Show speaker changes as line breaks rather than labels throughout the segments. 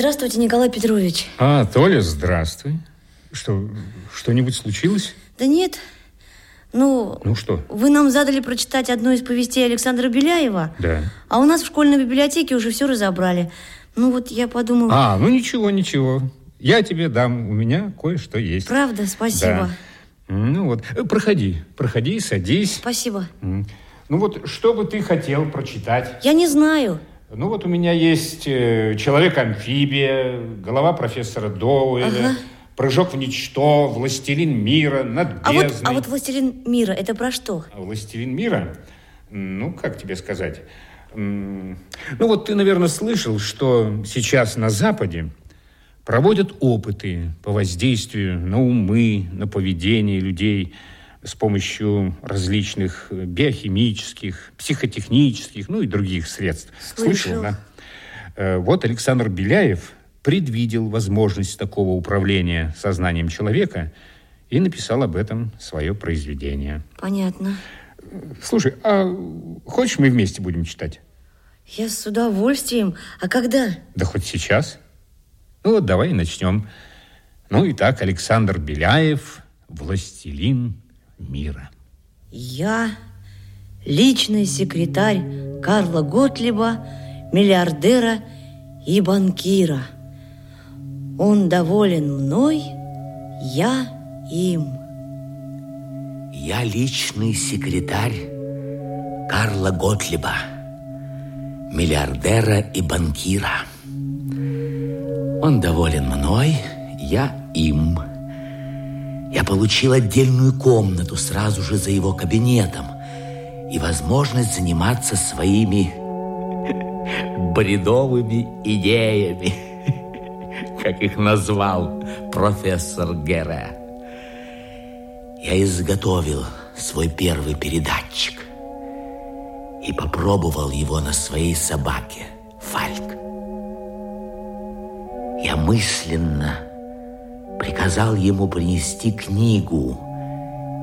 Здравствуйте, Николай Петрович.
А, Толя, здравствуй. Что, что-нибудь случилось?
Да нет. Ну,
Ну что?
вы нам задали прочитать одну из повестей Александра Беляева.
Да.
А у нас в школьной библиотеке уже все разобрали. Ну вот я подумала...
А, ну ничего, ничего. Я тебе дам, у меня кое-что есть.
Правда, спасибо.
Да. Ну вот, э, проходи, проходи, садись.
Спасибо.
Ну вот, что бы ты хотел прочитать?
Я не знаю.
Ну вот у меня есть э, «Человек-амфибия», «Голова профессора Доуэля»,
Ага.
«Прыжок в ничто», «Властелин мира», «Над
А вот,
бездной».
а вот «Властелин мира» это про что?
«Властелин мира»? Ну, как тебе сказать? Ну, вот ты, наверное, слышал, что сейчас на Западе проводят опыты по воздействию на умы, на поведение людей с помощью различных э, биохимических, психотехнических, ну и других средств.
Слышал.
да? Э, Вот Александр Беляев предвидел возможность такого управления сознанием человека и написал об этом свое произведение.
Понятно.
Слушай, а хочешь мы вместе будем читать?
Я с удовольствием. А когда?
Да хоть сейчас. Ну вот давай и начнем. Ну итак, Александр Беляев, властелин мира.
Я личный секретарь Карла Готлиба, миллиардера и банкира. Он доволен мной, я им.
Я личный секретарь Карла Готлиба, миллиардера и банкира. Он доволен мной, я им. Я получил отдельную комнату сразу же за его кабинетом и возможность заниматься своими бредовыми идеями, как их назвал профессор Гере. Я изготовил свой первый передатчик и попробовал его на своей собаке, Фальк. Я мысленно приказал ему принести книгу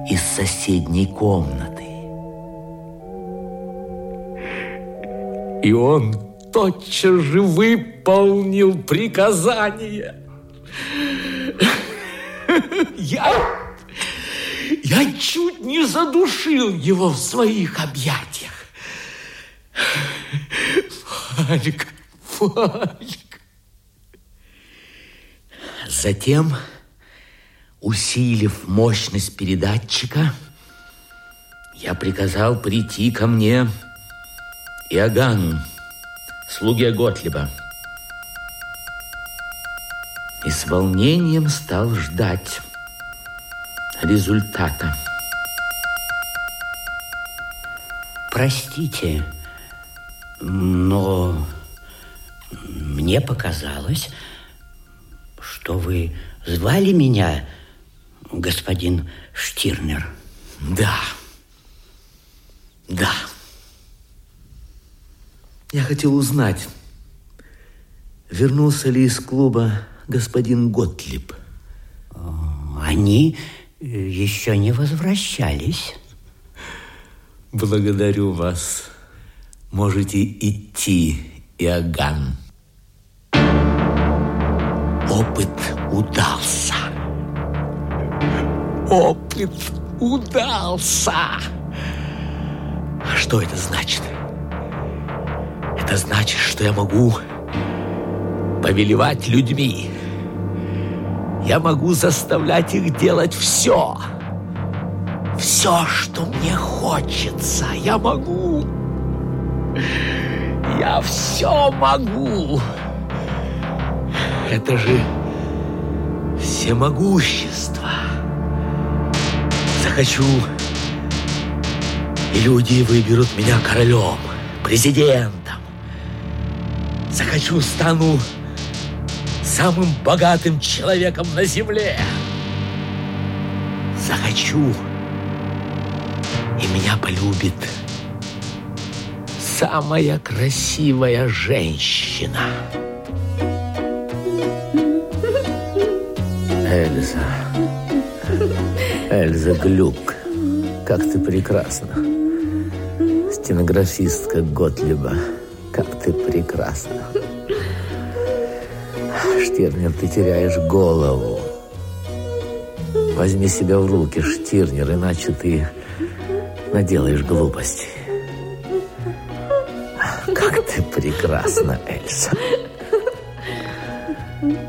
из соседней комнаты. И он тотчас же выполнил приказание. Я я чуть не задушил его в своих объятиях. Фальк, Фальк. Затем, усилив мощность передатчика, я приказал прийти ко мне Иоганну, слуге Готлиба. И с волнением стал ждать результата.
Простите, но мне показалось, что вы звали меня, господин Штирнер.
Да. Да. Я хотел узнать, вернулся ли из клуба господин Готлиб.
Они э, еще не возвращались.
Благодарю вас. Можете идти, Иоганн. Опыт удался. Опыт удался. Что это значит? Это значит, что я могу повелевать людьми. Я могу заставлять их делать все. Все, что мне хочется, я могу. Я все могу. Это же всемогущество. Захочу, и люди выберут меня королем, президентом. Захочу, стану самым богатым человеком на земле. Захочу, и меня полюбит самая красивая женщина.
Эльза. Эльза Глюк. Как ты прекрасна. Стенографистка Готлиба. Как ты прекрасна.
Штирнер, ты теряешь голову. Возьми себя в руки, Штирнер, иначе ты наделаешь глупостей. Как ты прекрасна, Эльза.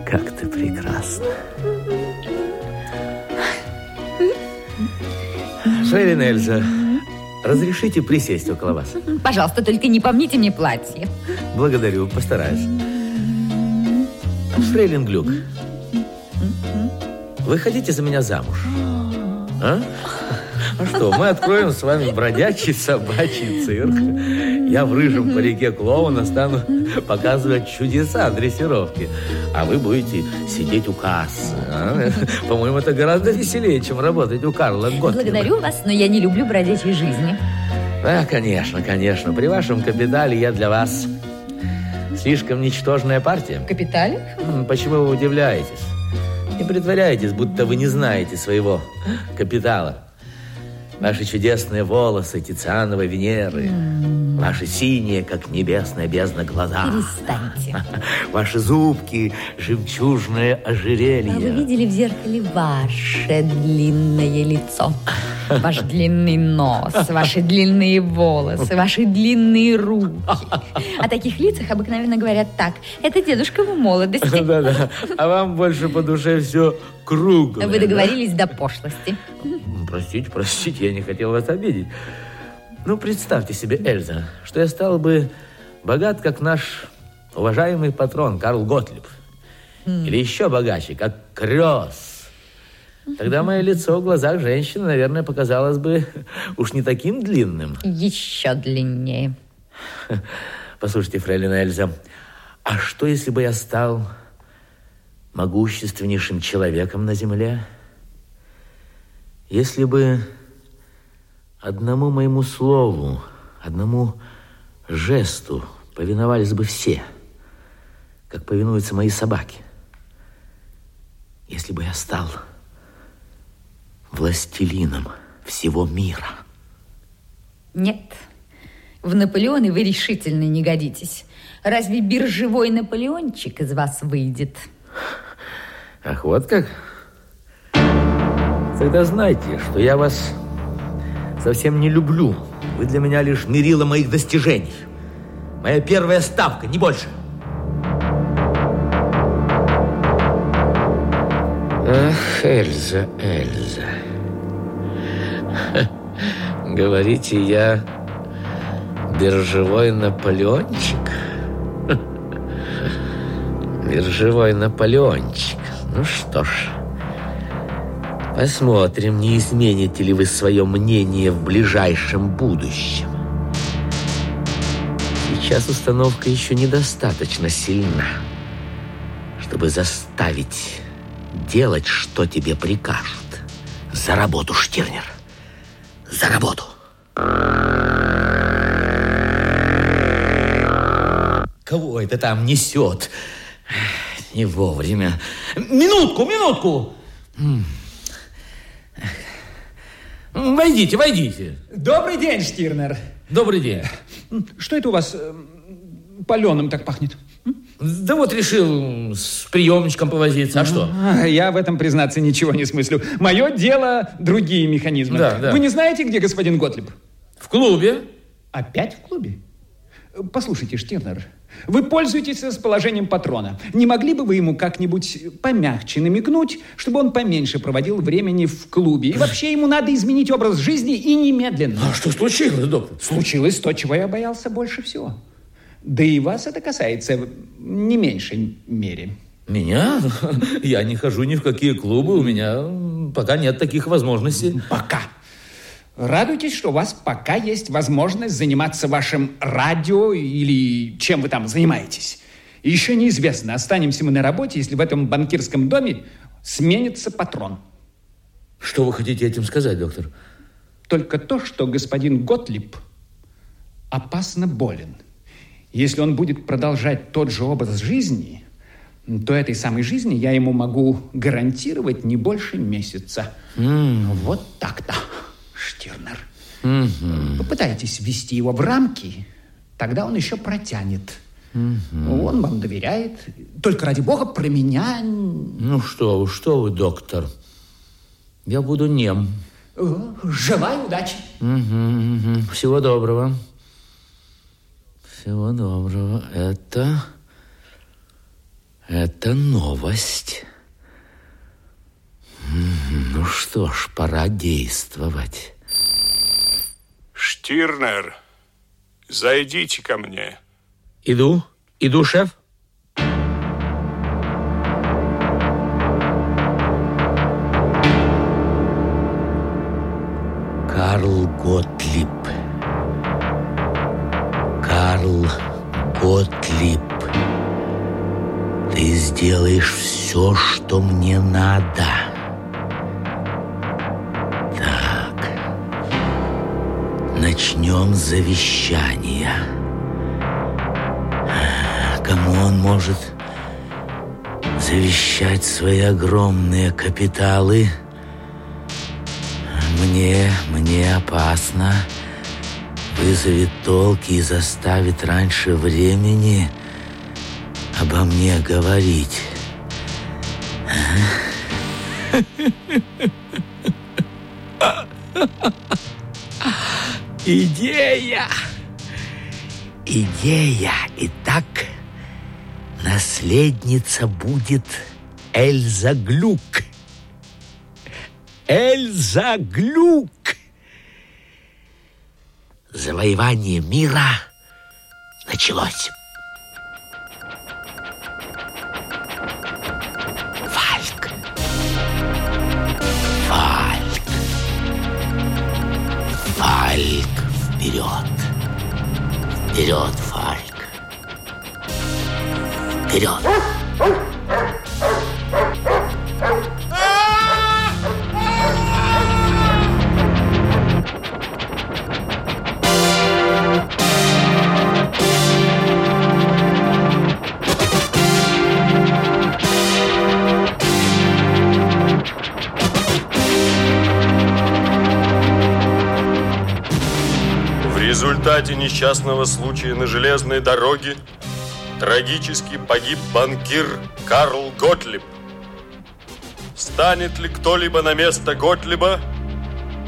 Как ты прекрасна.
Фрейлин Эльза, разрешите присесть около вас?
Пожалуйста, только не помните мне платье.
Благодарю, постараюсь. Фрейлин Глюк, вы хотите за меня замуж? А? А что, мы откроем с вами бродячий собачий цирк. Я в рыжем парике клоуна стану показывать чудеса дрессировки. А вы будете сидеть у кассы. а? По-моему, это гораздо веселее, чем работать у Карла Готлиба.
Благодарю вас, но я не люблю бродячей жизни.
Да, конечно, конечно. При вашем капитале я для вас слишком ничтожная партия.
Капитале?
Почему вы удивляетесь? Не притворяйтесь, будто вы не знаете своего капитала. Ваши чудесные волосы Тициановой Венеры, ваши синие, как небесная бездна, глаза,
Перестаньте.
ваши зубки, жемчужное ожерелье.
А вы видели в зеркале ваше длинное лицо? Ваш длинный нос, ваши длинные волосы, ваши длинные руки. О таких лицах обыкновенно говорят так. Это дедушка в молодости.
Да-да. А вам больше по душе все круглое.
Вы
да?
договорились до пошлости.
Простите, простите, я не хотел вас обидеть. Ну, представьте себе, Эльза, что я стал бы богат, как наш уважаемый патрон Карл Готлиб. Или еще богаче, как Крёс. Тогда мое лицо в глазах женщины, наверное, показалось бы уж не таким длинным.
Еще длиннее.
Послушайте, фрейлин Эльза, а что, если бы я стал могущественнейшим человеком на земле? Если бы одному моему слову, одному жесту повиновались бы все, как повинуются мои собаки. Если бы я стал властелином всего мира.
Нет, в Наполеоны вы решительно не годитесь. Разве биржевой Наполеончик из вас выйдет?
Ах, вот как? Тогда знайте, что я вас совсем не люблю. Вы для меня лишь мерило моих достижений. Моя первая ставка, не больше.
Ах, Эльза, Эльза. Говорите, я биржевой Наполеончик? Биржевой Наполеончик. Ну что ж, посмотрим, не измените ли вы свое мнение в ближайшем будущем. Сейчас установка еще недостаточно сильна, чтобы заставить делать, что тебе прикажут. За работу, Штирнер. За работу.
Кого это там несет? Не вовремя. Минутку, минутку. Войдите, войдите.
Добрый день, Штирнер.
Добрый день.
Что это у вас э, паленым так пахнет?
Да вот решил с приемничком повозиться. А что?
А, Я в этом, признаться, ничего не смыслю. Мое дело другие механизмы.
Да, да.
Вы не знаете, где господин Готлиб?
В клубе.
Опять в клубе? Послушайте, Штирнер, вы пользуетесь расположением патрона. Не могли бы вы ему как-нибудь помягче намекнуть, чтобы он поменьше проводил времени в клубе? И вообще ему надо изменить образ жизни и немедленно.
А что случилось, доктор?
Случилось то, чего я боялся больше всего. Да и вас это касается в не меньшей мере.
Меня? Я не хожу ни в какие клубы. У меня пока нет таких возможностей.
Пока. Радуйтесь, что у вас пока есть возможность заниматься вашим радио или чем вы там занимаетесь. И еще неизвестно, останемся мы на работе, если в этом банкирском доме сменится патрон.
Что вы хотите этим сказать, доктор?
Только то, что господин Готлиб опасно болен. Если он будет продолжать тот же образ жизни, то этой самой жизни я ему могу гарантировать не больше месяца. Вот так-то, Штирнер. Попытайтесь ввести его в рамки, тогда он еще протянет Он вам доверяет. Только ради бога про меня...
Ну что вы, что вы, доктор? Я буду нем.
О, Желаю удачи.
Угу, угу. Всего доброго. Всего доброго. Это... Это новость. Ну что ж, пора действовать.
Штирнер, зайдите ко мне.
Иду, иду, шеф. Карл Готлиб. Карл Готлиб. Ты сделаешь все, что мне надо. Так. Начнем с завещания. Кому он может завещать свои огромные капиталы? Мне, мне опасно. Вызовет толки и заставит раньше времени обо мне говорить. Идея! Идея! Итак, наследница будет Эльза Глюк. Эльза Глюк! Завоевание мира началось. Фальк. Фальк. Фальк вперед. Вперед, Фальк. Вперед.
Результате несчастного случая на железной дороге трагически погиб банкир Карл Готлиб. Станет ли кто-либо на место Готлиба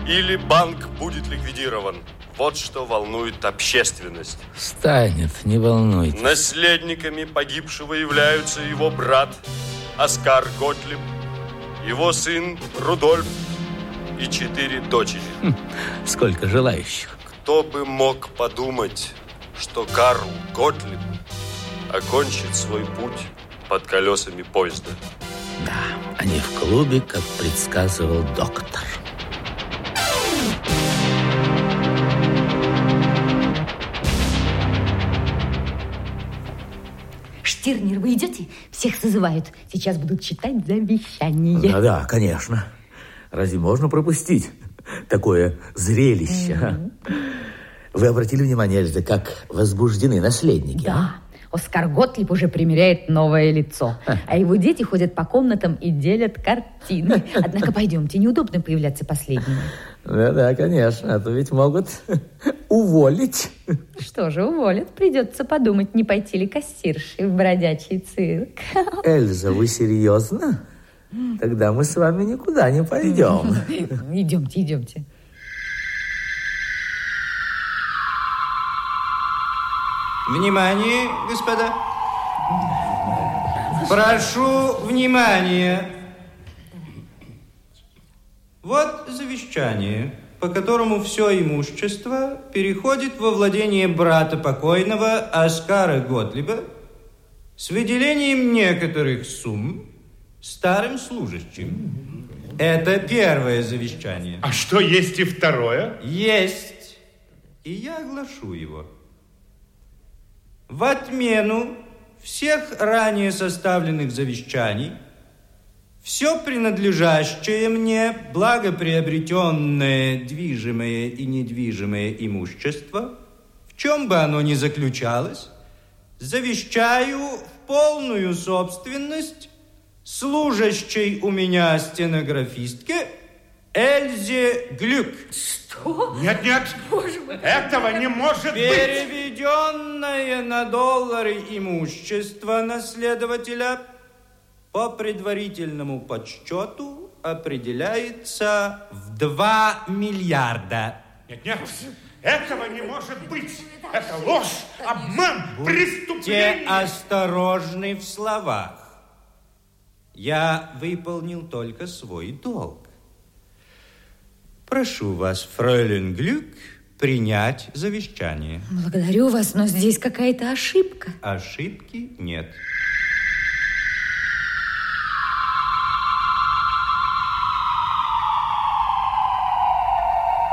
или банк будет ликвидирован? Вот что волнует общественность.
Станет, не волнуйтесь.
Наследниками погибшего являются его брат Оскар Готлиб, его сын Рудольф и четыре дочери.
Сколько желающих.
Кто бы мог подумать, что Карл Готлиб окончит свой путь под колесами поезда.
Да, они в клубе, как предсказывал доктор.
Штирнер, вы идете? Всех созывают. Сейчас будут читать завещание.
Да-да, конечно. Разве можно пропустить такое зрелище? а? Вы обратили внимание, Эльза, как возбуждены наследники? а?
Да. Оскар Готлиб уже примеряет новое лицо. А его дети ходят по комнатам и делят картины. Однако пойдемте, неудобно появляться последними.
Да-да, конечно. А то ведь могут уволить.
Что же, уволят. Придется подумать, не пойти ли кассиршей в бродячий цирк.
Эльза, вы серьезно? Тогда мы с вами никуда не пойдем.
Идемте, идемте.
Внимание, господа. Прошу внимания. Вот завещание, по которому все имущество переходит во владение брата покойного Оскара Готлиба с выделением некоторых сумм старым служащим. Это первое завещание.
А что есть и второе?
Есть. И я оглашу его. В отмену всех ранее составленных завещаний все принадлежащее мне благоприобретенное движимое и недвижимое имущество, в чем бы оно ни заключалось, завещаю в полную собственность служащей у меня стенографистке Эльзе Глюк.
Что?
Нет, нет,
Боже мой.
этого не может быть.
Переведенное на доллары имущество наследователя по предварительному подсчету определяется в 2 миллиарда.
Нет, нет, этого не может быть. Это ложь, обман,
Будьте
преступление.
осторожны в словах. Я выполнил только свой долг. Прошу вас, фройлен Глюк, принять завещание.
Благодарю вас, но здесь какая-то ошибка.
Ошибки нет.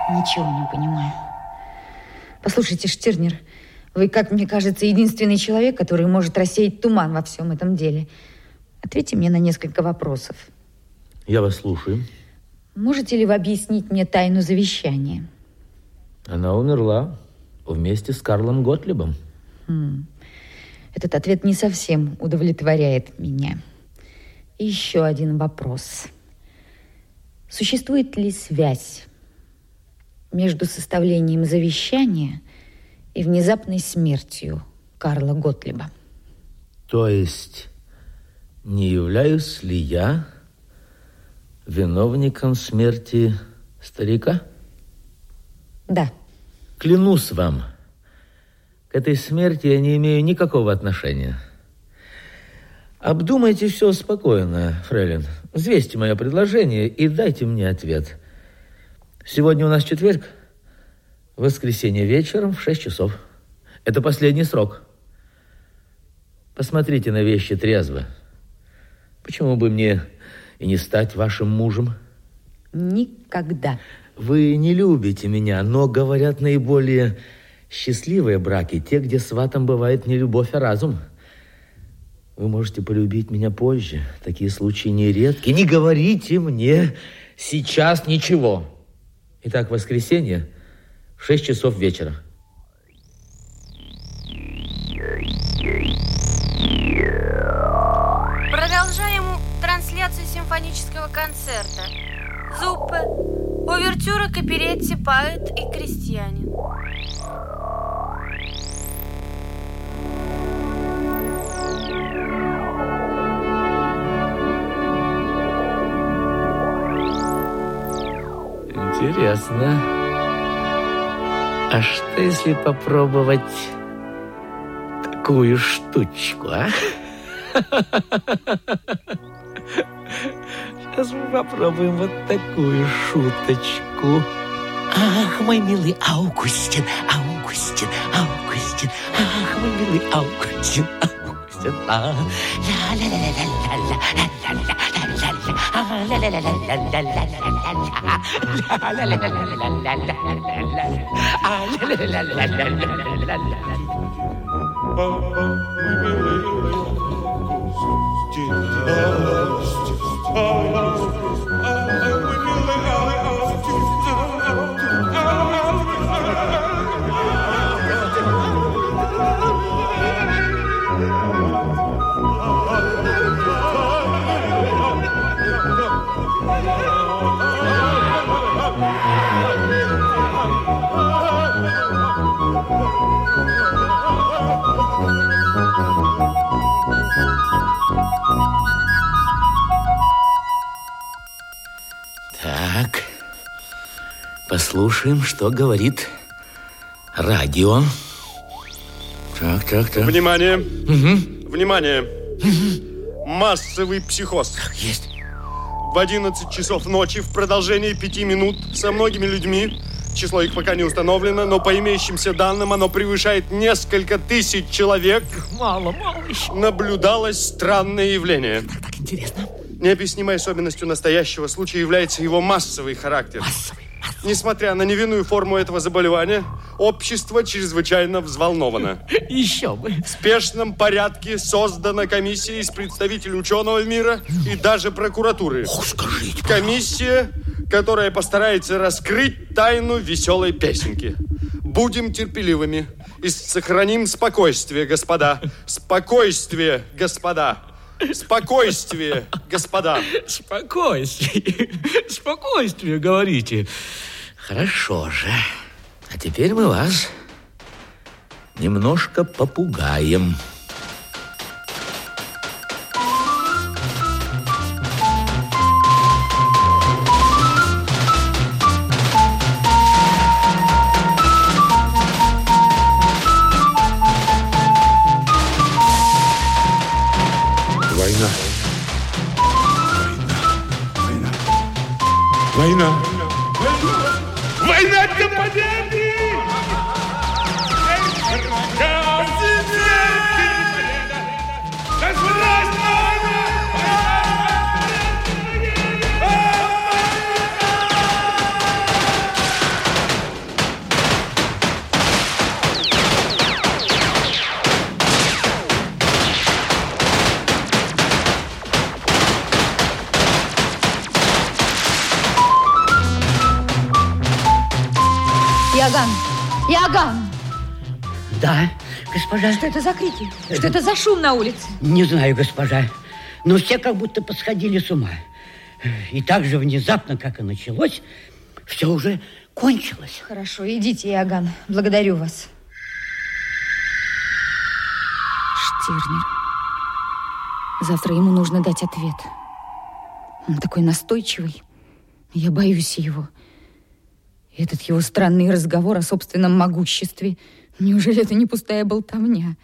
Ничего не понимаю. Послушайте, Штирнер, вы, как мне кажется, единственный человек, который может рассеять туман во всем этом деле. Ответьте мне на несколько вопросов.
Я вас слушаю.
Можете ли вы объяснить мне тайну завещания?
Она умерла вместе с Карлом Готлибом.
Хм. Этот ответ не совсем удовлетворяет меня. И еще один вопрос. Существует ли связь между составлением завещания и внезапной смертью Карла Готлиба?
То есть, не являюсь ли я виновником смерти старика?
Да.
Клянусь вам, к этой смерти я не имею никакого отношения. Обдумайте все спокойно, фрейлин. Взвесьте мое предложение и дайте мне ответ. Сегодня у нас четверг. Воскресенье вечером в 6 часов. Это последний срок. Посмотрите на вещи трезво. Почему бы мне и не стать вашим мужем?
Никогда.
Вы не любите меня, но, говорят, наиболее счастливые браки те, где сватом бывает не любовь, а разум. Вы можете полюбить меня позже. Такие случаи нередки. Не говорите мне сейчас ничего. Итак, воскресенье, в 6 часов вечера.
Симфонического концерта. Зуппе, увертюра к оперетте «Поэт и крестьянин».
Интересно. А что если попробовать такую штучку, а? Сейчас мы попробуем вот такую шуточку. Ах, мой милый Аугустин, Аугустин, Аугустин, ах, мой милый Аугустин, Аугустин, а, Так, послушаем, что говорит радио. Так, так, так.
Внимание!
Угу.
Внимание! Массовый психоз.
Есть.
В 11 часов ночи в продолжении пяти минут со многими людьми, число их пока не установлено, но по имеющимся данным оно превышает несколько тысяч человек,
Мало, мало еще.
наблюдалось странное явление.
Так, так, интересно.
Необъяснимой особенностью настоящего случая является его массовый характер.
Массовый.
Несмотря на невинную форму этого заболевания, общество чрезвычайно взволновано.
Еще бы.
В спешном порядке создана комиссия из представителей ученого мира и даже прокуратуры.
Ох, скажите.
Комиссия, которая постарается раскрыть тайну веселой песенки. Будем терпеливыми и сохраним спокойствие, господа. Спокойствие, господа. Спокойствие, господа.
Спокойствие. Спокойствие, говорите. Хорошо же. А теперь мы вас немножко попугаем.
Война
для победы!
Да, госпожа.
Что это за крики? Что это за шум на улице?
Не знаю, госпожа. Но все как будто посходили с ума. И так же внезапно, как и началось, все уже кончилось.
Хорошо, идите, Иоганн. Благодарю вас. Штирнер. Завтра ему нужно дать ответ. Он такой настойчивый. Я боюсь его. Этот его странный разговор о собственном могуществе. Неужели это не пустая болтовня?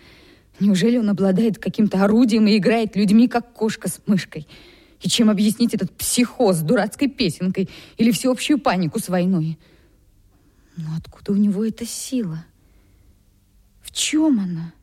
Неужели он обладает каким-то орудием и играет людьми, как кошка с мышкой? И чем объяснить этот психоз дурацкой песенкой или всеобщую панику с войной? Но откуда у него эта сила? В чем она?